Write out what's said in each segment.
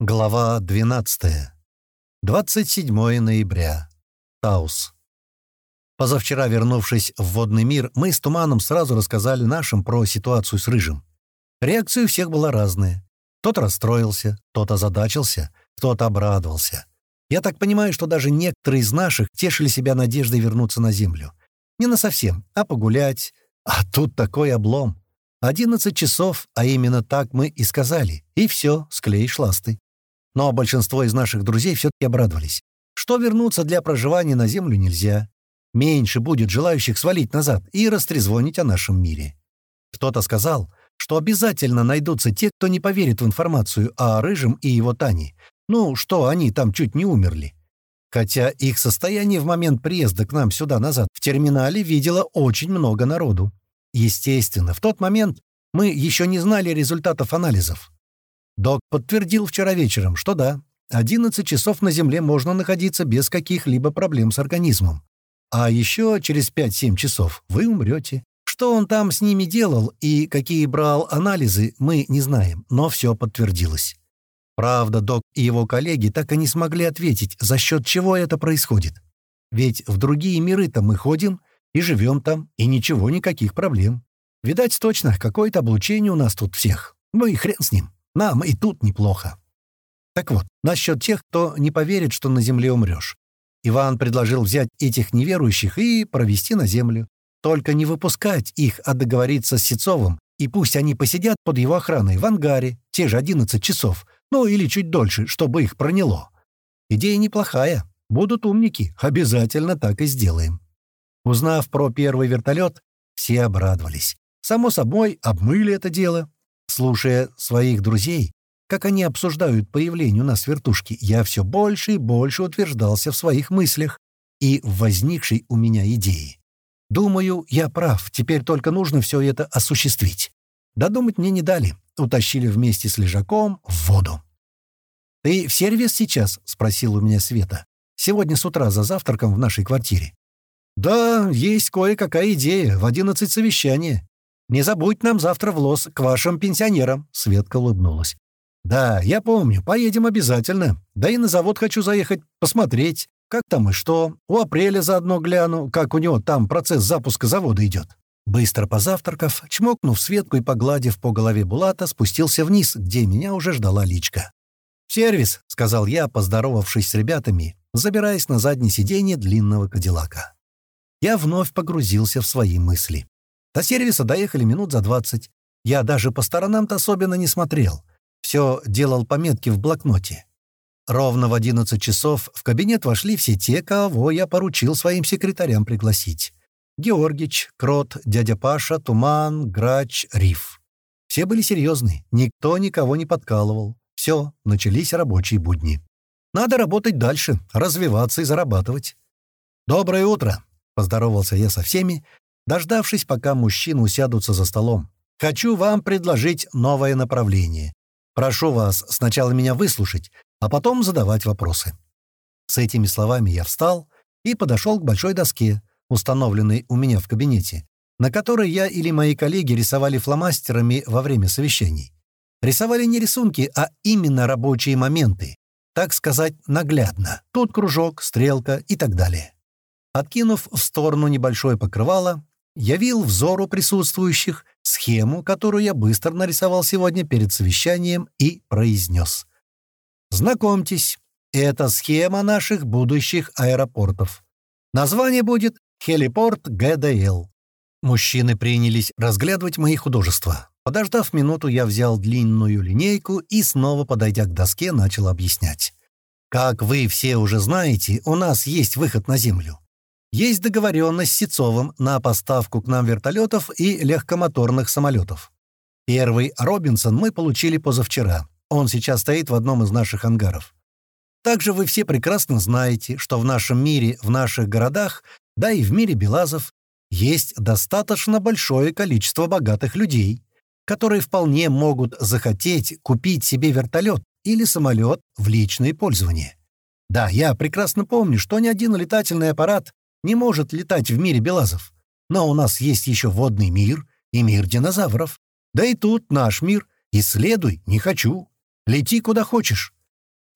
Глава 12. 27 ноября. Таус. Позавчера, вернувшись в водный мир, мы с Туманом сразу рассказали нашим про ситуацию с Рыжим. Реакция у всех была разная. Кто-то расстроился, кто-то озадачился, кто-то обрадовался. Я так понимаю, что даже некоторые из наших тешили себя надеждой вернуться на Землю. Не на совсем, а погулять. А тут такой облом. Одиннадцать часов, а именно так мы и сказали. И все, склеишь ласты. Но большинство из наших друзей все-таки обрадовались. Что вернуться для проживания на Землю нельзя. Меньше будет желающих свалить назад и растрезвонить о нашем мире. Кто-то сказал, что обязательно найдутся те, кто не поверит в информацию о Рыжем и его Тане. Ну, что они там чуть не умерли. Хотя их состояние в момент приезда к нам сюда назад в терминале видело очень много народу. Естественно, в тот момент мы еще не знали результатов анализов. Док подтвердил вчера вечером, что да, 11 часов на Земле можно находиться без каких-либо проблем с организмом. А еще через 5-7 часов вы умрете. Что он там с ними делал и какие брал анализы, мы не знаем, но все подтвердилось. Правда, док и его коллеги так и не смогли ответить, за счет чего это происходит. Ведь в другие миры-то мы ходим и живем там, и ничего, никаких проблем. Видать, точно, какое-то облучение у нас тут всех. Ну и хрен с ним. Нам и тут неплохо. Так вот, насчет тех, кто не поверит, что на земле умрешь. Иван предложил взять этих неверующих и провести на землю. Только не выпускать их, а договориться с Сецовым, и пусть они посидят под его охраной в ангаре те же 11 часов, ну или чуть дольше, чтобы их проняло. Идея неплохая. Будут умники, обязательно так и сделаем. Узнав про первый вертолет, все обрадовались. Само собой, обмыли это дело, Слушая своих друзей, как они обсуждают появление у нас вертушки, я все больше и больше утверждался в своих мыслях и в возникшей у меня идее. Думаю, я прав, теперь только нужно все это осуществить. Додумать мне не дали, утащили вместе с лежаком в воду. «Ты в сервис сейчас?» — спросила у меня Света. «Сегодня с утра за завтраком в нашей квартире». «Да, есть кое-какая идея. В одиннадцать совещания. Не забудь нам завтра в лос к вашим пенсионерам», — Светка улыбнулась. «Да, я помню, поедем обязательно. Да и на завод хочу заехать, посмотреть, как там и что. У апреля заодно гляну, как у него там процесс запуска завода идет». Быстро позавтракав, чмокнув Светку и погладив по голове Булата, спустился вниз, где меня уже ждала личка. «Сервис», — сказал я, поздоровавшись с ребятами, забираясь на заднее сиденье длинного кадиллака. Я вновь погрузился в свои мысли. До сервиса доехали минут за двадцать. Я даже по сторонам-то особенно не смотрел. Все делал пометки в блокноте. Ровно в одиннадцать часов в кабинет вошли все те, кого я поручил своим секретарям пригласить. Георгич, Крот, дядя Паша, Туман, Грач, Риф. Все были серьезны, никто никого не подкалывал. Все, начались рабочие будни. Надо работать дальше, развиваться и зарабатывать. «Доброе утро!» — поздоровался я со всеми, дождавшись, пока мужчины усядутся за столом. «Хочу вам предложить новое направление. Прошу вас сначала меня выслушать, а потом задавать вопросы». С этими словами я встал и подошел к большой доске, установленной у меня в кабинете, на которой я или мои коллеги рисовали фломастерами во время совещаний. Рисовали не рисунки, а именно рабочие моменты, так сказать, наглядно. Тут кружок, стрелка и так далее. Откинув в сторону небольшое покрывало, явил взору присутствующих схему, которую я быстро нарисовал сегодня перед совещанием и произнес. «Знакомьтесь, это схема наших будущих аэропортов. Название будет «Хелипорт ГДЛ». Мужчины принялись разглядывать мои художества. Подождав минуту, я взял длинную линейку и, снова подойдя к доске, начал объяснять. Как вы все уже знаете, у нас есть выход на Землю. Есть договоренность с Сицовым на поставку к нам вертолетов и легкомоторных самолетов. Первый «Робинсон» мы получили позавчера. Он сейчас стоит в одном из наших ангаров. Также вы все прекрасно знаете, что в нашем мире, в наших городах, да и в мире Белазов, есть достаточно большое количество богатых людей, которые вполне могут захотеть купить себе вертолет или самолет в личное пользование. Да, я прекрасно помню, что ни один летательный аппарат не может летать в мире Белазов. Но у нас есть еще водный мир и мир динозавров. Да и тут наш мир. Исследуй, не хочу. Лети куда хочешь.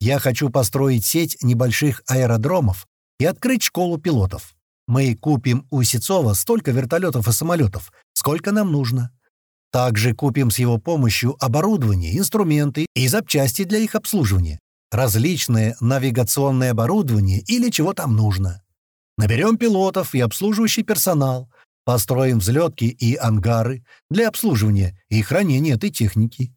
Я хочу построить сеть небольших аэродромов и открыть школу пилотов. Мы купим у Сецова столько вертолетов и самолетов, сколько нам нужно. Также купим с его помощью оборудование, инструменты и запчасти для их обслуживания, различное навигационное оборудование или чего там нужно. Наберем пилотов и обслуживающий персонал, построим взлетки и ангары для обслуживания и хранения этой техники.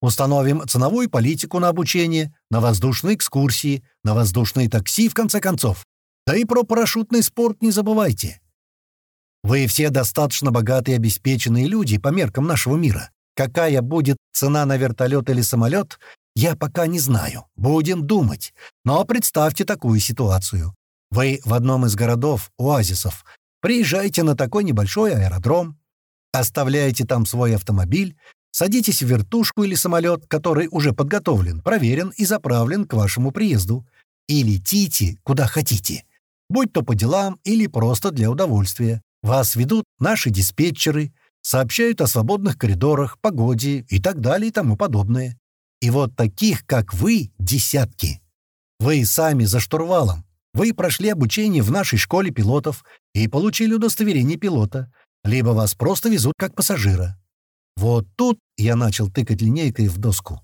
Установим ценовую политику на обучение, на воздушные экскурсии, на воздушные такси, в конце концов. Да и про парашютный спорт не забывайте. Вы все достаточно богатые и обеспеченные люди по меркам нашего мира. Какая будет цена на вертолет или самолет, я пока не знаю. Будем думать. Но представьте такую ситуацию. Вы в одном из городов, оазисов, приезжаете на такой небольшой аэродром, оставляете там свой автомобиль, Садитесь в вертушку или самолет, который уже подготовлен, проверен и заправлен к вашему приезду. И летите, куда хотите. Будь то по делам или просто для удовольствия. Вас ведут наши диспетчеры, сообщают о свободных коридорах, погоде и так далее и тому подобное. И вот таких, как вы, десятки. Вы сами за штурвалом. Вы прошли обучение в нашей школе пилотов и получили удостоверение пилота. Либо вас просто везут как пассажира. Вот тут я начал тыкать линейкой в доску.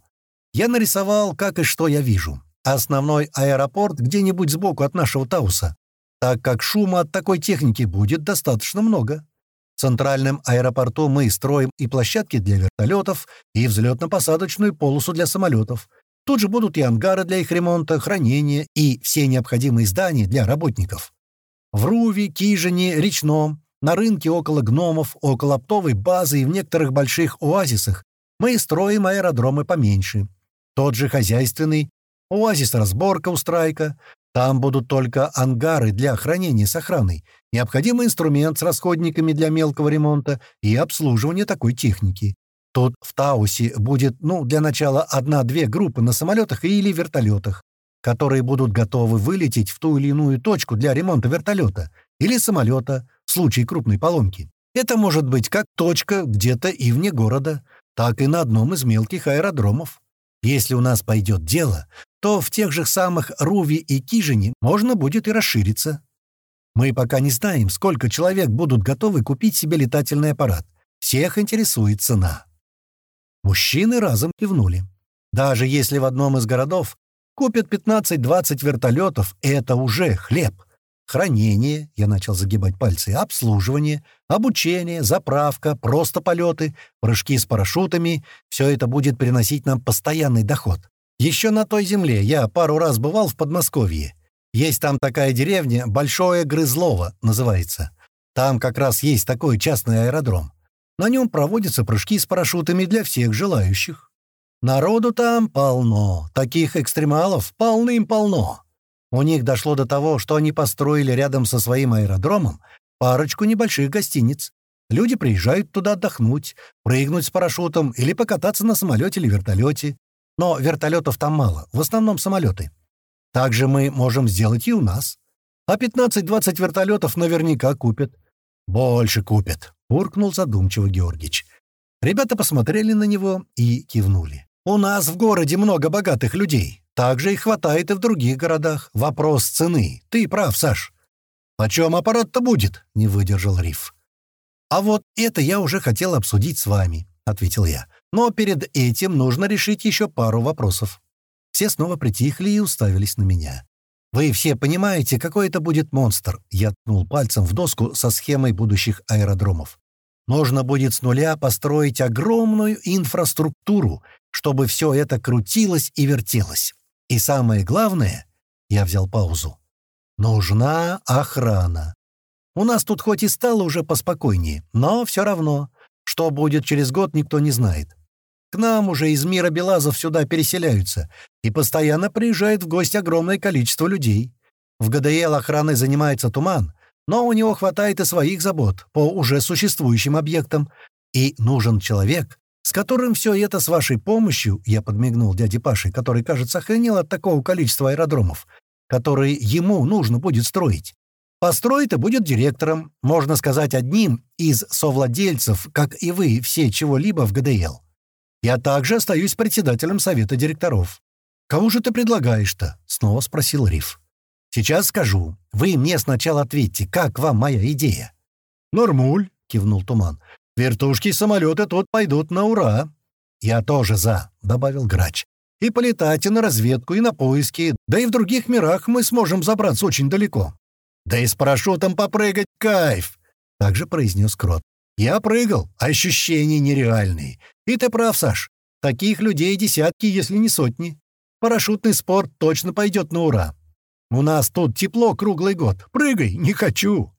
Я нарисовал, как и что я вижу. Основной аэропорт где-нибудь сбоку от нашего Тауса, так как шума от такой техники будет достаточно много. В центральном аэропорту мы строим и площадки для вертолетов, и взлетно-посадочную полосу для самолетов. Тут же будут и ангары для их ремонта, хранения и все необходимые здания для работников. В Руве, Кижине, Речном на рынке около гномов, около оптовой базы и в некоторых больших оазисах мы строим аэродромы поменьше. Тот же хозяйственный, оазис-разборка у страйка. Там будут только ангары для хранения с охраной, необходимый инструмент с расходниками для мелкого ремонта и обслуживания такой техники. Тут в Таусе будет, ну, для начала одна-две группы на самолетах или вертолетах, которые будут готовы вылететь в ту или иную точку для ремонта вертолета или самолета, в случае крупной поломки. Это может быть как точка где-то и вне города, так и на одном из мелких аэродромов. Если у нас пойдет дело, то в тех же самых Руви и Кижине можно будет и расшириться. Мы пока не знаем, сколько человек будут готовы купить себе летательный аппарат. Всех интересует цена. Мужчины разом кивнули. Даже если в одном из городов купят 15-20 вертолетов, это уже хлеб хранение, я начал загибать пальцы, обслуживание, обучение, заправка, просто полеты, прыжки с парашютами — все это будет приносить нам постоянный доход. Еще на той земле я пару раз бывал в Подмосковье. Есть там такая деревня, Большое Грызлово называется. Там как раз есть такой частный аэродром. На нем проводятся прыжки с парашютами для всех желающих. Народу там полно, таких экстремалов полным-полно. У них дошло до того, что они построили рядом со своим аэродромом парочку небольших гостиниц. Люди приезжают туда отдохнуть, прыгнуть с парашютом или покататься на самолете или вертолете. Но вертолетов там мало, в основном самолеты. Также мы можем сделать и у нас. А 15-20 вертолетов наверняка купят. Больше купят, буркнул задумчиво Георгич. Ребята посмотрели на него и кивнули. «У нас в городе много богатых людей. Также и хватает и в других городах. Вопрос цены. Ты прав, Саш. «Почем аппарат-то будет?» — не выдержал Риф. «А вот это я уже хотел обсудить с вами», — ответил я. «Но перед этим нужно решить еще пару вопросов». Все снова притихли и уставились на меня. «Вы все понимаете, какой это будет монстр?» Я ткнул пальцем в доску со схемой будущих аэродромов. «Нужно будет с нуля построить огромную инфраструктуру, чтобы все это крутилось и вертелось. И самое главное, я взял паузу, нужна охрана. У нас тут хоть и стало уже поспокойнее, но все равно, что будет через год, никто не знает. К нам уже из мира Белазов сюда переселяются, и постоянно приезжает в гости огромное количество людей. В ГДЛ охраной занимается Туман, но у него хватает и своих забот по уже существующим объектам, и нужен человек, с которым все это с вашей помощью, я подмигнул дяде Паше, который, кажется, охренел от такого количества аэродромов, которые ему нужно будет строить. Построит и будет директором, можно сказать, одним из совладельцев, как и вы, все чего-либо в ГДЛ. Я также остаюсь председателем совета директоров. «Кого же ты предлагаешь-то?» — снова спросил Риф. «Сейчас скажу. Вы мне сначала ответьте, как вам моя идея?» «Нормуль», — кивнул Туман. «Вертушки и самолеты тут пойдут на ура». «Я тоже за», — добавил Грач. «И полетать и на разведку, и на поиски, да и в других мирах мы сможем забраться очень далеко». «Да и с парашютом попрыгать кайф!» — также произнес Крот. «Я прыгал, ощущения нереальные. И ты прав, Саш. Таких людей десятки, если не сотни. Парашютный спорт точно пойдет на ура. У нас тут тепло круглый год. Прыгай, не хочу!»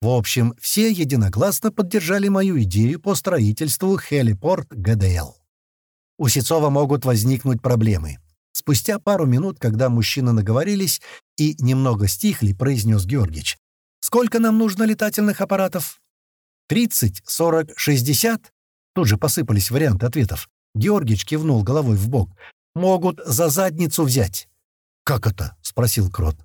В общем, все единогласно поддержали мою идею по строительству хелипорт ГДЛ. У Сецова могут возникнуть проблемы. Спустя пару минут, когда мужчины наговорились и немного стихли, произнес Георгич. «Сколько нам нужно летательных аппаратов?» «Тридцать, сорок, шестьдесят?» Тут же посыпались варианты ответов. Георгич кивнул головой в бок. «Могут за задницу взять». «Как это?» — спросил Крот.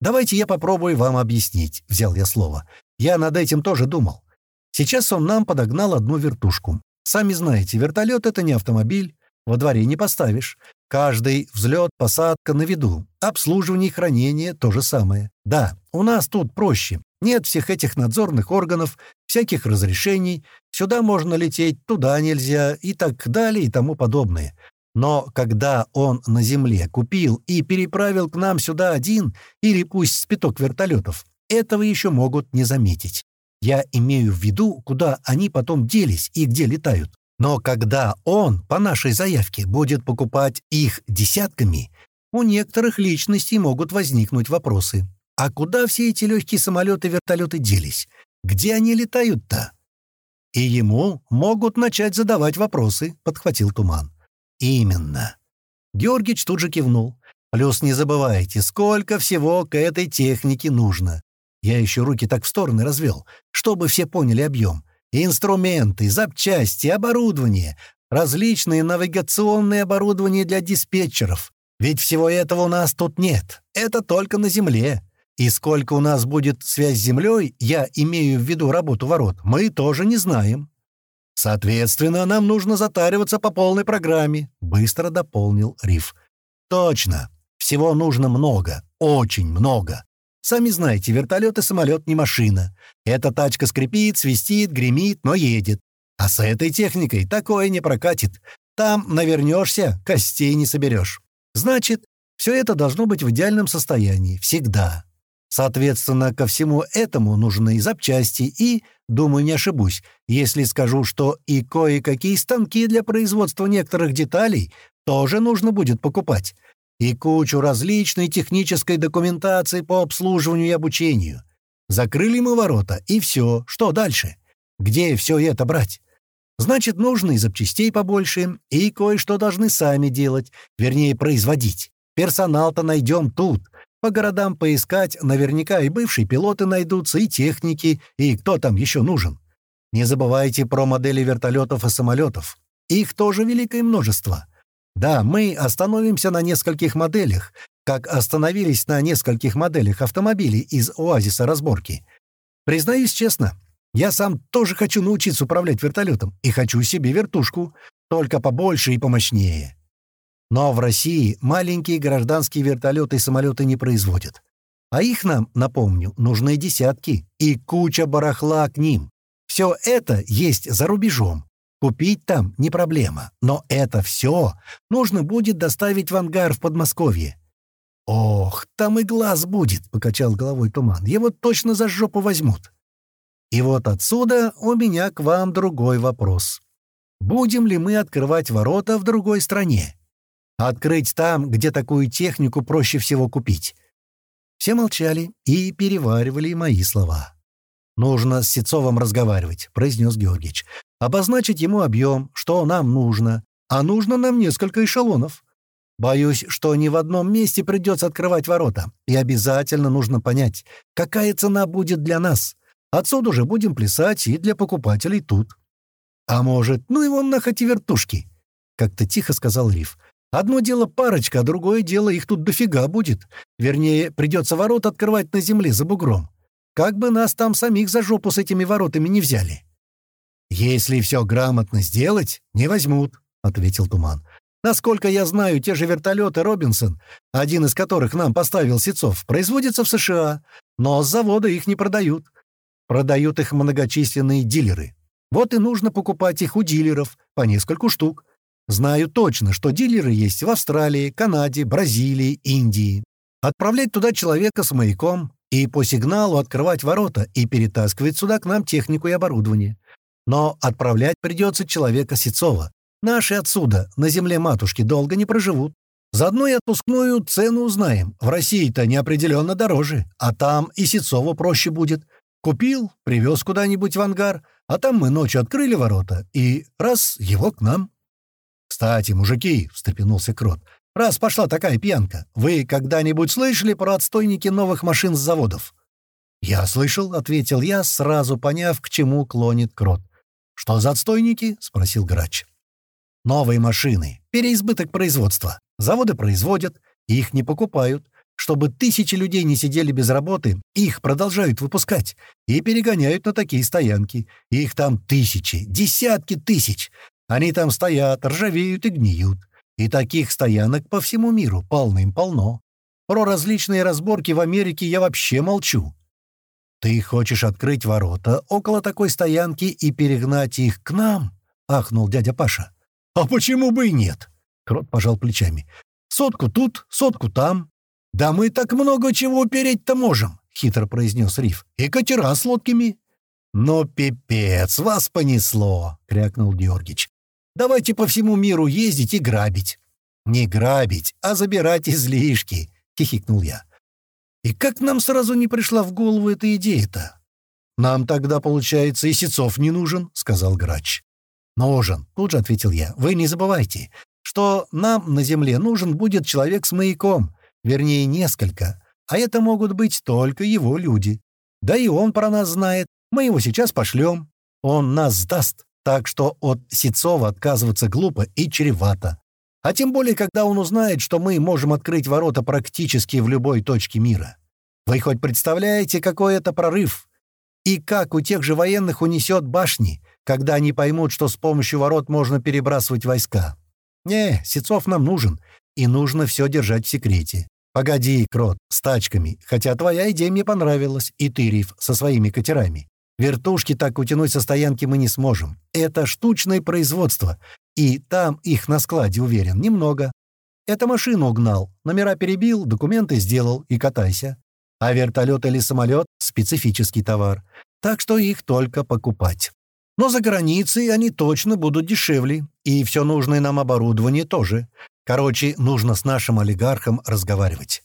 «Давайте я попробую вам объяснить», — взял я слово. «Я над этим тоже думал. Сейчас он нам подогнал одну вертушку. Сами знаете, вертолет — это не автомобиль, во дворе не поставишь. Каждый взлет, посадка на виду. Обслуживание и хранение — то же самое. Да, у нас тут проще. Нет всех этих надзорных органов, всяких разрешений. Сюда можно лететь, туда нельзя и так далее и тому подобное. Но когда он на земле купил и переправил к нам сюда один или пусть спиток вертолетов, этого еще могут не заметить. Я имею в виду, куда они потом делись и где летают. Но когда он, по нашей заявке, будет покупать их десятками, у некоторых личностей могут возникнуть вопросы. А куда все эти легкие самолеты-вертолеты делись? Где они летают-то? И ему могут начать задавать вопросы, подхватил Туман. Именно. Георгич тут же кивнул. Плюс не забывайте, сколько всего к этой технике нужно. Я еще руки так в стороны развел, чтобы все поняли объем. Инструменты, запчасти, оборудование, различные навигационные оборудования для диспетчеров. Ведь всего этого у нас тут нет. Это только на Земле. И сколько у нас будет связь с Землей, я имею в виду работу ворот, мы тоже не знаем. Соответственно, нам нужно затариваться по полной программе», — быстро дополнил Риф. «Точно. Всего нужно много. Очень много. Сами знаете, вертолет и самолет не машина. Эта тачка скрипит, свистит, гремит, но едет. А с этой техникой такое не прокатит. Там навернешься, костей не соберешь. Значит, все это должно быть в идеальном состоянии. Всегда. Соответственно, ко всему этому нужны и запчасти, и, думаю, не ошибусь, если скажу, что и кое-какие станки для производства некоторых деталей тоже нужно будет покупать и кучу различной технической документации по обслуживанию и обучению. Закрыли мы ворота, и все. Что дальше? Где все это брать? Значит, нужно и запчастей побольше, и кое-что должны сами делать, вернее, производить. Персонал-то найдем тут. По городам поискать наверняка и бывшие пилоты найдутся, и техники, и кто там еще нужен. Не забывайте про модели вертолетов и самолетов. Их тоже великое множество. Да, мы остановимся на нескольких моделях, как остановились на нескольких моделях автомобилей из «Оазиса» разборки. Признаюсь честно, я сам тоже хочу научиться управлять вертолетом и хочу себе вертушку, только побольше и помощнее. Но в России маленькие гражданские вертолеты и самолеты не производят. А их нам, напомню, нужны десятки и куча барахла к ним. Все это есть за рубежом. Купить там не проблема, но это все нужно будет доставить в ангар в Подмосковье. «Ох, там и глаз будет», — покачал головой туман. «Его точно за жопу возьмут». И вот отсюда у меня к вам другой вопрос. Будем ли мы открывать ворота в другой стране? Открыть там, где такую технику проще всего купить? Все молчали и переваривали мои слова. «Нужно с Сецовым разговаривать», — произнес Георгиевич обозначить ему объем, что нам нужно, а нужно нам несколько эшелонов. Боюсь, что ни в одном месте придется открывать ворота, и обязательно нужно понять, какая цена будет для нас. Отсюда же будем плясать и для покупателей тут. А может, ну и вон нахоть вертушки, — как-то тихо сказал Риф. Одно дело парочка, а другое дело их тут дофига будет. Вернее, придется ворота открывать на земле за бугром. Как бы нас там самих за жопу с этими воротами не взяли. «Если все грамотно сделать, не возьмут», — ответил Туман. Насколько я знаю, те же вертолеты «Робинсон», один из которых нам поставил Сецов, производятся в США, но с завода их не продают. Продают их многочисленные дилеры. Вот и нужно покупать их у дилеров, по нескольку штук. Знаю точно, что дилеры есть в Австралии, Канаде, Бразилии, Индии. Отправлять туда человека с маяком и по сигналу открывать ворота и перетаскивать сюда к нам технику и оборудование. Но отправлять придется человека Сецова. Наши отсюда, на земле матушки, долго не проживут. Заодно и отпускную цену узнаем. В России-то неопределенно дороже, а там и Сецову проще будет. Купил, привез куда-нибудь в ангар, а там мы ночью открыли ворота, и раз его к нам. «Кстати, мужики», — встрепенулся Крот, — «раз пошла такая пьянка, вы когда-нибудь слышали про отстойники новых машин с заводов?» «Я слышал», — ответил я, сразу поняв, к чему клонит Крот. «Что за отстойники?» — спросил Грач. «Новые машины. Переизбыток производства. Заводы производят, их не покупают. Чтобы тысячи людей не сидели без работы, их продолжают выпускать и перегоняют на такие стоянки. Их там тысячи, десятки тысяч. Они там стоят, ржавеют и гниют. И таких стоянок по всему миру полным-полно. Про различные разборки в Америке я вообще молчу. «Ты хочешь открыть ворота около такой стоянки и перегнать их к нам?» — ахнул дядя Паша. «А почему бы и нет?» — Крот пожал плечами. «Сотку тут, сотку там. Да мы так много чего упереть-то можем!» — хитро произнес Риф. «И катера с лодками». «Но пипец, вас понесло!» — крякнул Георгич. Давайте по всему миру ездить и грабить». «Не грабить, а забирать излишки», — хихикнул я. «И как нам сразу не пришла в голову эта идея-то?» «Нам тогда, получается, и Сецов не нужен», — сказал Грач. «Нужен», — тут же ответил я. «Вы не забывайте, что нам на Земле нужен будет человек с маяком, вернее, несколько, а это могут быть только его люди. Да и он про нас знает, мы его сейчас пошлем, он нас сдаст, так что от Сицова отказываться глупо и чревато. А тем более, когда он узнает, что мы можем открыть ворота практически в любой точке мира. Вы хоть представляете, какой это прорыв? И как у тех же военных унесет башни, когда они поймут, что с помощью ворот можно перебрасывать войска? Не, Сецов нам нужен, и нужно все держать в секрете. Погоди, Крот, с тачками, хотя твоя идея мне понравилась, и ты, Риф, со своими катерами. Вертушки так утянуть со стоянки мы не сможем. Это штучное производство, и там их на складе, уверен, немного. Это машину угнал, номера перебил, документы сделал и катайся. А вертолет или самолет — специфический товар, так что их только покупать. Но за границей они точно будут дешевле, и все нужное нам оборудование тоже. Короче, нужно с нашим олигархом разговаривать.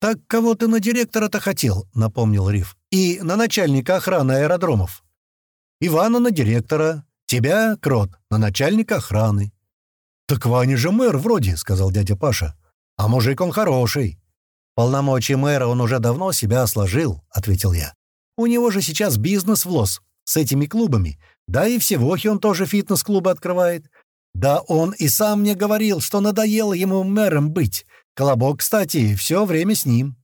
«Так кого ты на директора-то хотел?» — напомнил Риф. «И на начальника охраны аэродромов». «Ивана на директора. Тебя, Крот, на начальника охраны». «Так Ваня же мэр вроде», — сказал дядя Паша. «А мужик он хороший». «Полномочия мэра он уже давно себя сложил», — ответил я. «У него же сейчас бизнес в лос с этими клубами. Да и в Севохе он тоже фитнес-клубы открывает. Да он и сам мне говорил, что надоело ему мэром быть. Колобок, кстати, все время с ним».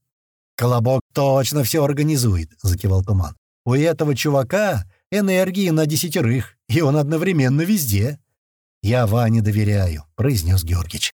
«Колобок точно все организует», — закивал Туман. «У этого чувака энергии на десятерых, и он одновременно везде». «Я Ване доверяю», — произнес Георгич.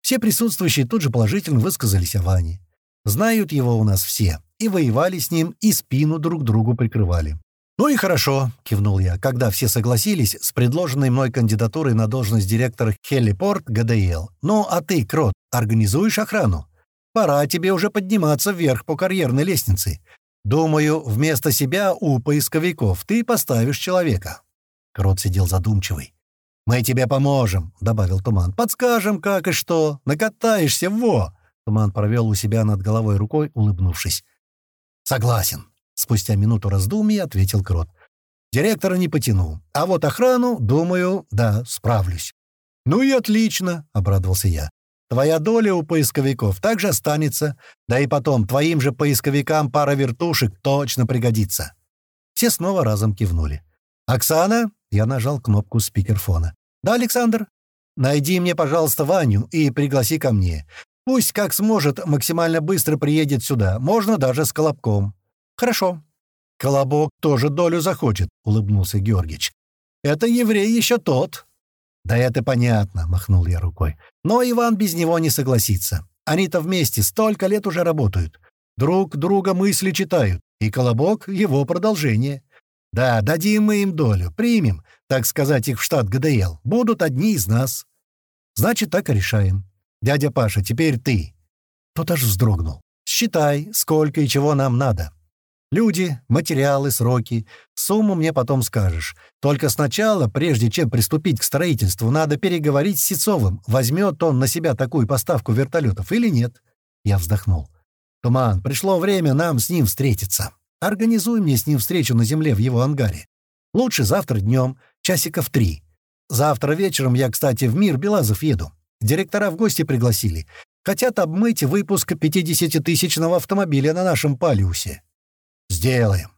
Все присутствующие тут же положительно высказались о Ване. Знают его у нас все, и воевали с ним, и спину друг другу прикрывали. «Ну и хорошо», — кивнул я, когда все согласились с предложенной мной кандидатурой на должность директора Хелипорт ГДЛ. «Ну, а ты, Крот, организуешь охрану? Пора тебе уже подниматься вверх по карьерной лестнице. Думаю, вместо себя у поисковиков ты поставишь человека». Крот сидел задумчивый. «Мы тебе поможем», — добавил Туман. «Подскажем, как и что. Накатаешься, во!» Туман провел у себя над головой рукой, улыбнувшись. «Согласен», Спустя минуту раздумий ответил Крот. «Директора не потяну. А вот охрану, думаю, да, справлюсь». «Ну и отлично», — обрадовался я. «Твоя доля у поисковиков также останется. Да и потом, твоим же поисковикам пара вертушек точно пригодится». Все снова разом кивнули. «Оксана?» — я нажал кнопку спикерфона. «Да, Александр?» «Найди мне, пожалуйста, Ваню и пригласи ко мне. Пусть, как сможет, максимально быстро приедет сюда. Можно даже с Колобком. «Хорошо. Колобок тоже долю захочет», — улыбнулся Георгич. «Это еврей еще тот». «Да это понятно», — махнул я рукой. «Но Иван без него не согласится. Они-то вместе столько лет уже работают. Друг друга мысли читают, и Колобок — его продолжение. Да, дадим мы им долю, примем, так сказать, их в штат ГДЛ. Будут одни из нас. Значит, так и решаем. Дядя Паша, теперь ты. Тот аж вздрогнул. Считай, сколько и чего нам надо. Люди, материалы, сроки. Сумму мне потом скажешь. Только сначала, прежде чем приступить к строительству, надо переговорить с Сицовым, возьмет он на себя такую поставку вертолетов или нет. Я вздохнул. «Туман, пришло время нам с ним встретиться. Организуй мне с ним встречу на земле в его ангаре. Лучше завтра днем, часиков три. Завтра вечером я, кстати, в мир Белазов еду. Директора в гости пригласили. Хотят обмыть выпуск 50-тысячного автомобиля на нашем Палиусе. Сделаем.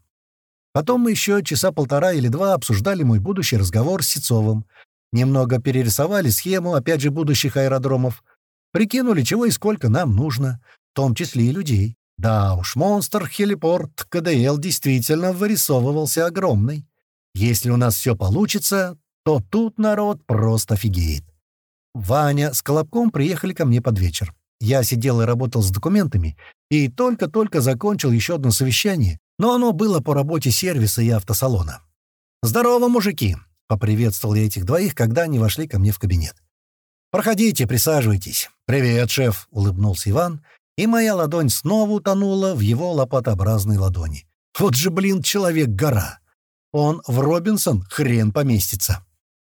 Потом мы еще часа полтора или два обсуждали мой будущий разговор с Сицовым. Немного перерисовали схему, опять же, будущих аэродромов. Прикинули, чего и сколько нам нужно, в том числе и людей. Да уж, монстр Хелипорт КДЛ действительно вырисовывался огромный. Если у нас все получится, то тут народ просто офигеет. Ваня с Колобком приехали ко мне под вечер. Я сидел и работал с документами, и только-только закончил еще одно совещание, но оно было по работе сервиса и автосалона. «Здорово, мужики!» — поприветствовал я этих двоих, когда они вошли ко мне в кабинет. «Проходите, присаживайтесь». «Привет, шеф!» — улыбнулся Иван и моя ладонь снова утонула в его лопатообразной ладони. Вот же, блин, человек-гора! Он в Робинсон хрен поместится.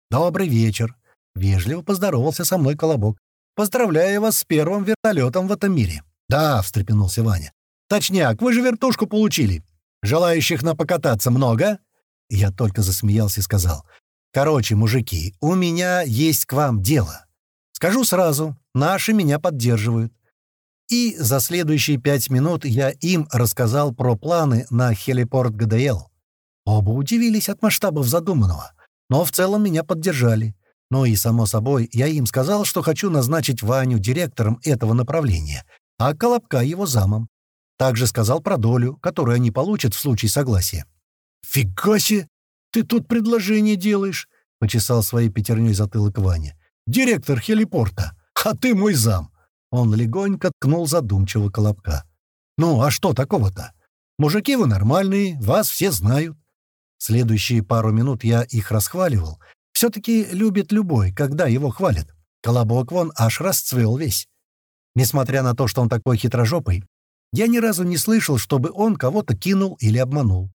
«Добрый вечер!» — вежливо поздоровался со мной Колобок. «Поздравляю вас с первым вертолетом в этом мире!» «Да!» — встрепенулся Ваня. «Точняк, вы же вертушку получили. Желающих на покататься много?» Я только засмеялся и сказал. «Короче, мужики, у меня есть к вам дело. Скажу сразу, наши меня поддерживают. И за следующие пять минут я им рассказал про планы на хелипорт ГДЛ. Оба удивились от масштабов задуманного, но в целом меня поддержали. Ну и, само собой, я им сказал, что хочу назначить Ваню директором этого направления, а Колобка его замом. Также сказал про долю, которую они получат в случае согласия. «Фига себе! Ты тут предложение делаешь!» — почесал своей пятерней затылок Ваня. «Директор хелипорта, а ты мой зам!» Он легонько ткнул задумчиво Колобка. «Ну, а что такого-то? Мужики вы нормальные, вас все знают». Следующие пару минут я их расхваливал. Все-таки любит любой, когда его хвалят. Колобок вон аж расцвел весь. Несмотря на то, что он такой хитрожопый, я ни разу не слышал, чтобы он кого-то кинул или обманул.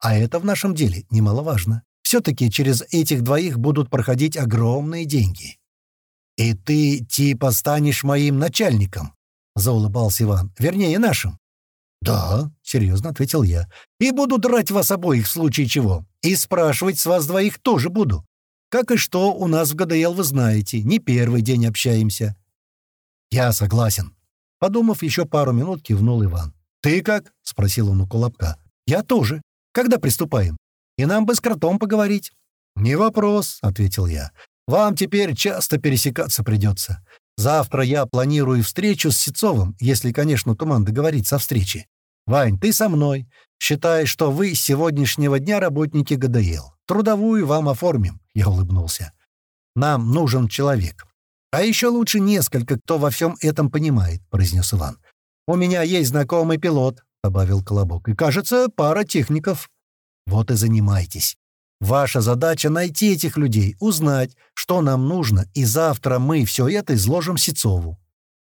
А это в нашем деле немаловажно. Все-таки через этих двоих будут проходить огромные деньги. «И ты типа станешь моим начальником?» — заулыбался Иван. «Вернее, нашим». «Да», — серьезно ответил я. «И буду драть вас обоих в случае чего. И спрашивать с вас двоих тоже буду. Как и что у нас в ГДЛ вы знаете. Не первый день общаемся». «Я согласен». Подумав еще пару минут, кивнул Иван. «Ты как?» — спросил он у Колобка. «Я тоже. Когда приступаем? И нам бы с кротом поговорить». «Не вопрос», — ответил я. Вам теперь часто пересекаться придется. Завтра я планирую встречу с Сецовым, если, конечно, Туман договорится о встрече. Вань, ты со мной. Считай, что вы с сегодняшнего дня работники ГДЛ. Трудовую вам оформим», — я улыбнулся. «Нам нужен человек. А еще лучше несколько, кто во всем этом понимает», — произнес Иван. «У меня есть знакомый пилот», — добавил Колобок. «И, кажется, пара техников». «Вот и занимайтесь. Ваша задача — найти этих людей, узнать, что нам нужно, и завтра мы все это изложим Сицову.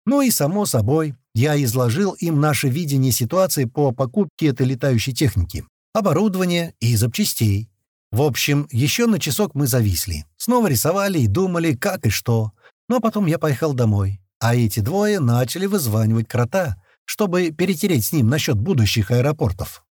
Ну и, само собой, я изложил им наше видение ситуации по покупке этой летающей техники, оборудования и запчастей. В общем, еще на часок мы зависли. Снова рисовали и думали, как и что. Но потом я поехал домой. А эти двое начали вызванивать крота, чтобы перетереть с ним насчет будущих аэропортов.